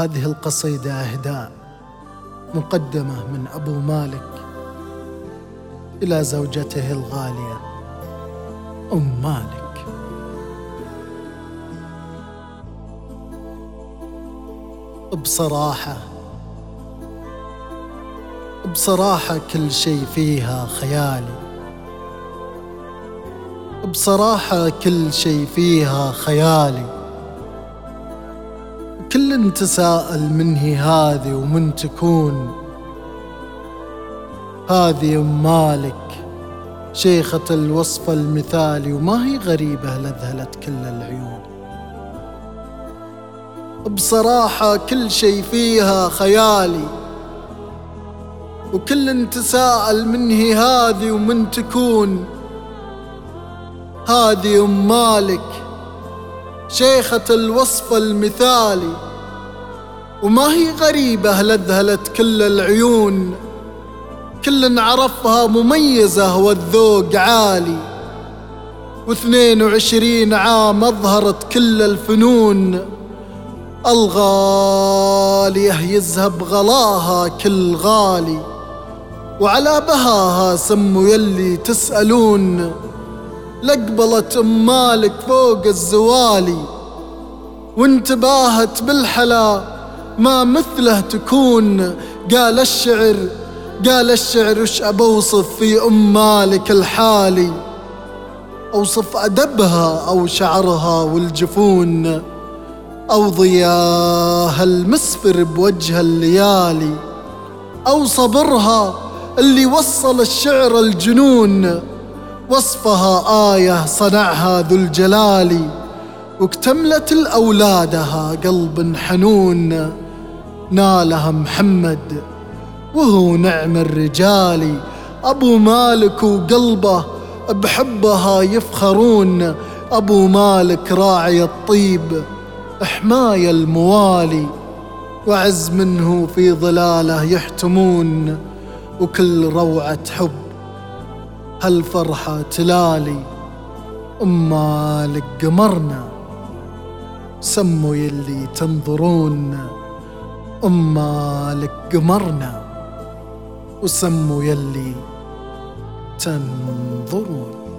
وهذه القصيدة إهداء مقدمة من أبو مالك إلى زوجته الغالية أم مالك. بصراحة بصراحة كل شيء فيها خيالي. بصراحة كل شيء فيها خيالي. كل تساءل من هي هذه ومن تكون. هذه أم مالك شيخة الوصف المثالي وما هي غريبة لذهلت كل العيون. بصراحة كل شيء فيها خيالي وكل تساءل من هي هذه ومن تكون. هذه أم مالك شيخة الوصف المثالي. وما هي غريبة لذهلت كل العيون. كل عرفها مميزة والذوق عالي. واثنين وعشرين عام أظهرت كل الفنون. الغالية يذهب غلاها كل غالي. وعلى بهاها سموا يلي تسألون. لقبلت أم مالك فوق الزوالي وانتباهت بالحلا ما مثله تكون. قال الشعر قال الشعر وش أبوصف في أم مالك الحالي؟ أوصف أدبها أو شعرها والجفون. أو ضياها المسفر بوجه الليالي أو صبرها اللي وصل الشعر الجنون. وصفها آية صنعها ذو الجلال واكتملت الأولادها قلب حنون نالها محمد وهو نعم الرجال. أبو مالك وقلبه بحبها يفخرون أبو مالك راعي الطيب حماية الموالي وعز منه في ظلاله يحتمون وكل روعة حب هالفرحة تلالي؟ أم مالك قمرنا سموا يلي تنظرون. أم مالك قمرنا وسموا يلي تنظرون.